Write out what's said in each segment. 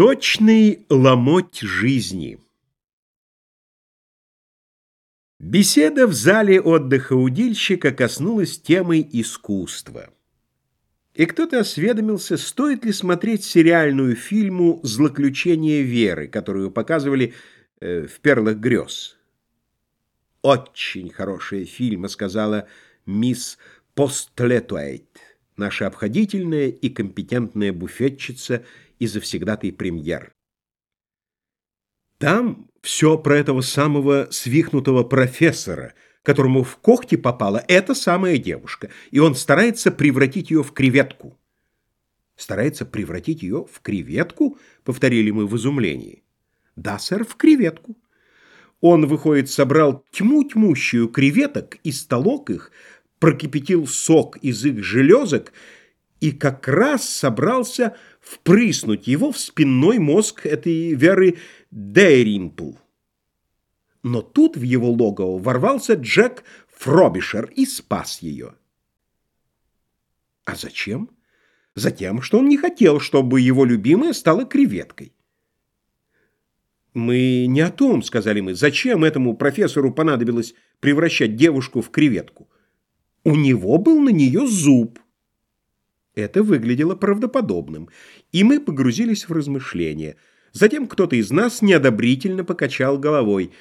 Сочный ломоть жизни Беседа в зале отдыха удильщика коснулась темы искусства. И кто-то осведомился, стоит ли смотреть сериальную фильму «Злоключение Веры», которую показывали э, в «Перлах грез». «Очень хорошая фильма», — сказала мисс Постлетуэйт, наша обходительная и компетентная буфетчица и завсегдатый премьер. Там все про этого самого свихнутого профессора, которому в когти попала эта самая девушка, и он старается превратить ее в креветку. Старается превратить ее в креветку, повторили мы в изумлении. Да, сэр, в креветку. Он, выходит, собрал тьму-тьмущую креветок и столок их, прокипятил сок из их железок и как раз собрался впрыснуть его в спинной мозг этой Веры Дейримпл. Но тут в его логово ворвался Джек Фробишер и спас ее. А зачем? Затем, что он не хотел, чтобы его любимая стала креветкой. «Мы не о том», — сказали мы. «Зачем этому профессору понадобилось превращать девушку в креветку? У него был на нее зуб». Это выглядело правдоподобным, и мы погрузились в размышления. Затем кто-то из нас неодобрительно покачал головой.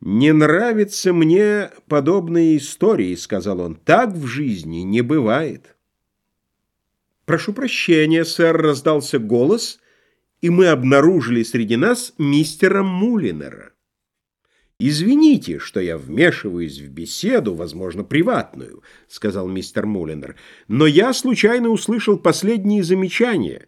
«Не нравятся мне подобные истории», — сказал он. «Так в жизни не бывает». «Прошу прощения, сэр», — раздался голос, и мы обнаружили среди нас мистера Мулинера. «Извините, что я вмешиваюсь в беседу, возможно, приватную», — сказал мистер Мулинер, «но я случайно услышал последние замечания,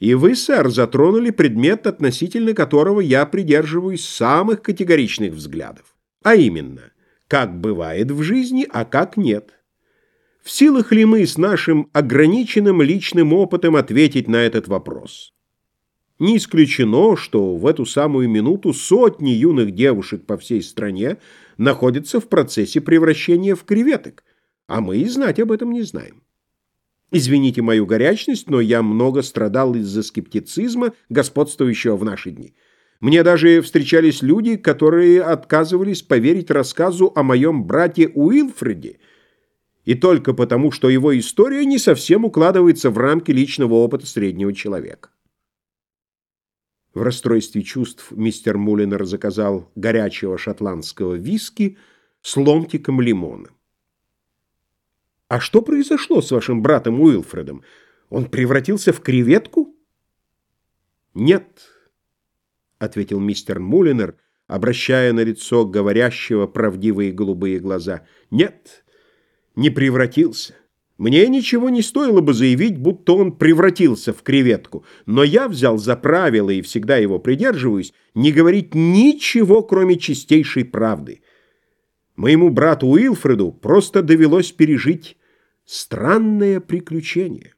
и вы, сэр, затронули предмет, относительно которого я придерживаюсь самых категоричных взглядов, а именно, как бывает в жизни, а как нет. В силах ли мы с нашим ограниченным личным опытом ответить на этот вопрос?» Не исключено, что в эту самую минуту сотни юных девушек по всей стране находятся в процессе превращения в креветок, а мы и знать об этом не знаем. Извините мою горячность, но я много страдал из-за скептицизма, господствующего в наши дни. Мне даже встречались люди, которые отказывались поверить рассказу о моем брате Уилфреде, и только потому, что его история не совсем укладывается в рамки личного опыта среднего человека. В расстройстве чувств мистер Мулинер заказал горячего шотландского виски с ломтиком лимона. «А что произошло с вашим братом Уилфредом? Он превратился в креветку?» «Нет», — ответил мистер Мулинер, обращая на лицо говорящего правдивые голубые глаза. «Нет, не превратился». Мне ничего не стоило бы заявить, будто он превратился в креветку, но я взял за правило и всегда его придерживаюсь не говорить ничего, кроме чистейшей правды. Моему брату Уилфреду просто довелось пережить странное приключение.